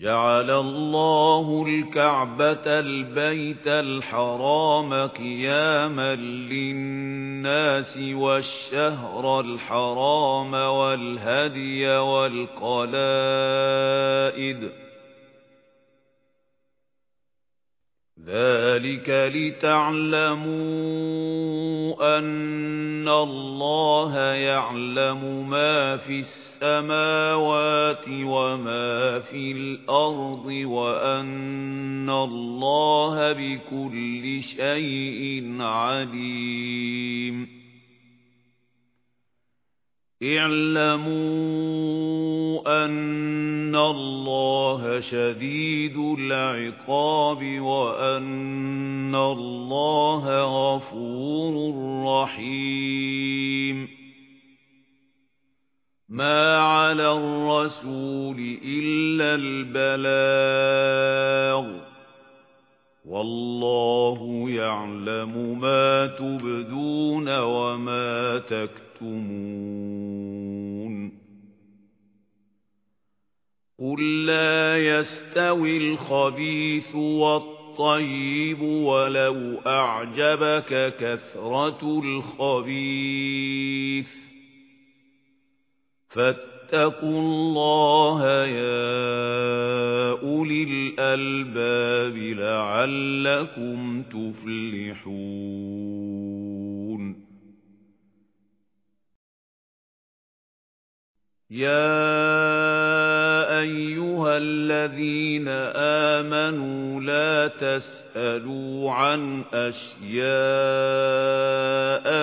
جَعَلَ اللَّهُ الْكَعْبَةَ الْبَيْتَ الْحَرَامَ قِيَامًا لِلنَّاسِ وَالشَّهْرَ الْحَرَامَ وَالْهَدْيَ وَالْقَلَائِدَ ذَلِكَ لِتَعْلَمُوا أَنَّ اللَّهَ يَعْلَمُ مَا فِي السَّمَاوَاتِ وَمَا فِي الْأَرْضِ وَأَنَّ اللَّهَ بِكُلِّ شَيْءٍ عَلِيمٌ. اعْلَمُوا أَنَّ اللَّهَ شَدِيدُ الْعِقَابِ وَأَنَّ اللَّهَ غَفُورٌ رَّحِيمٌ مَا عَلَى الرَّسُولِ إِلَّا الْبَلَاغُ وَاللَّهُ يَعْلَمُ مَا تُبْدُونَ وَمَا تَكْتُمُونَ قُل لَّا يَسْتَوِي الْخَبِيثُ وَالطَّيِّبُ وَلَوْ أَعْجَبَكَ كَثْرَةُ الْخَبِيثِ فَاتَّقُوا اللَّهَ يَا أُولِي الْأَلْبَابِ لَعَلَّكُمْ تُفْلِحُونَ يَا أَيُّهَا الَّذِينَ آمَنُوا لَا تَسْأَلُوا عَنْ أَشْيَاءَ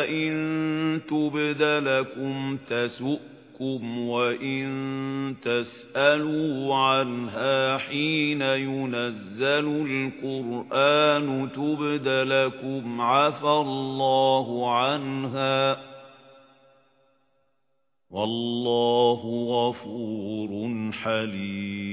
إِن تُبْدَ لَكُمْ تَسُؤْكُمْ وَإِن تَسْأَلُوا عَنْهَا حِينَ يُنَزَّلُ الْقُرْآنُ تُبْدَ لَكُمْ عَفَا اللَّهُ عَنْهَا وَاللَّهُ غَفُورٌ حَلِيمٌ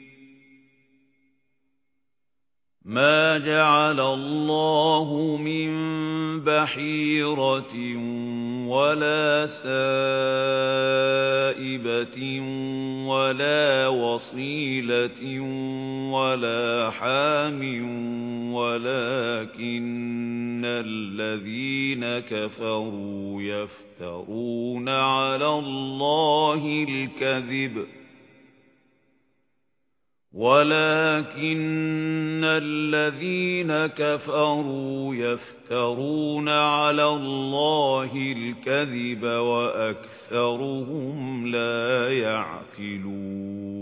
مَا جَعَلَ اللَّهُ مِن بَحِيرَةٍ وَلَا سَائِبَةٍ وَلَا وَصِيلَةٍ وَلَا حَامٍ وَلَكِنَّ الَّذِينَ كَفَرُوا يَفْتَرُونَ عَلَى اللَّهِ الْكَذِبَ وَلَكِنَّ الَّذِينَ كَفَرُوا يَفْتَرُونَ عَلَى اللَّهِ الْكَذِبَ وَأَكْثَرُهُمْ لَا يَعْقِلُونَ